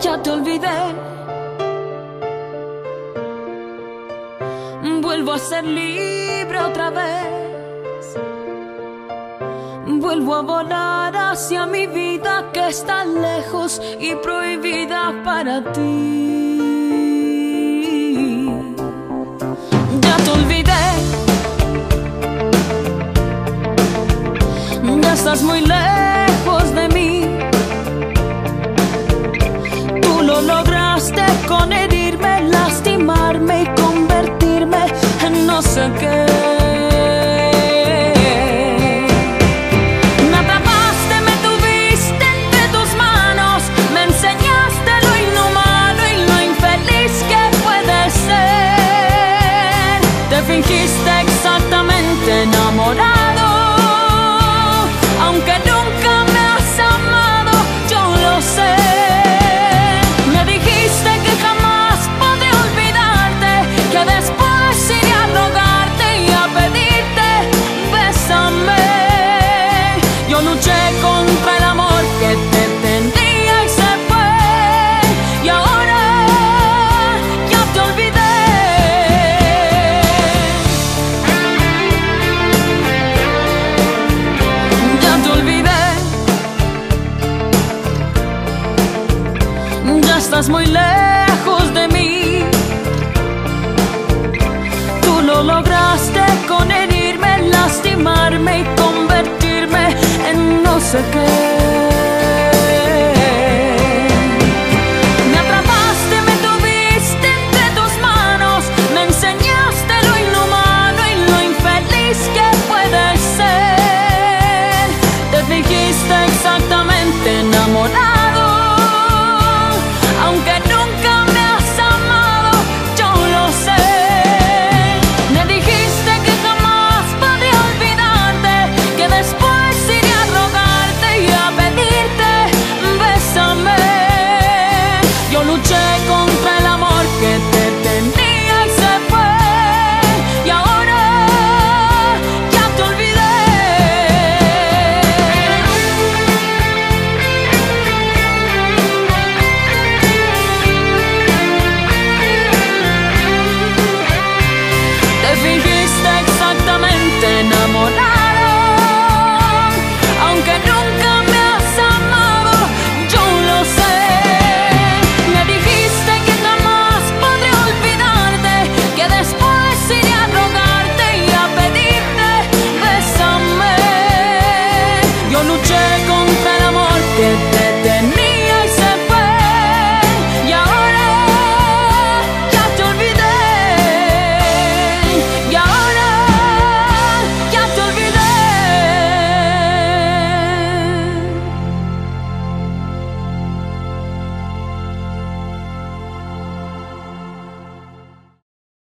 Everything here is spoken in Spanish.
ya te olvidé. Vuelvo a ser libre otra vez. Vuelvo a volar hacia mi vida que está lejos y prohibida para ti. Ya te olvidé. Ya estás muy lejos lo lograste con herirme, lastimarme y convertirme en no sé qué. Me atrapaste, me tuviste entre tus manos, me enseñaste lo inhumano y lo infeliz que puede ser. Te fingiste estás muy lejos de mí. Tú lo lograste con herirme, lastimarme y convertirme en no sé qué.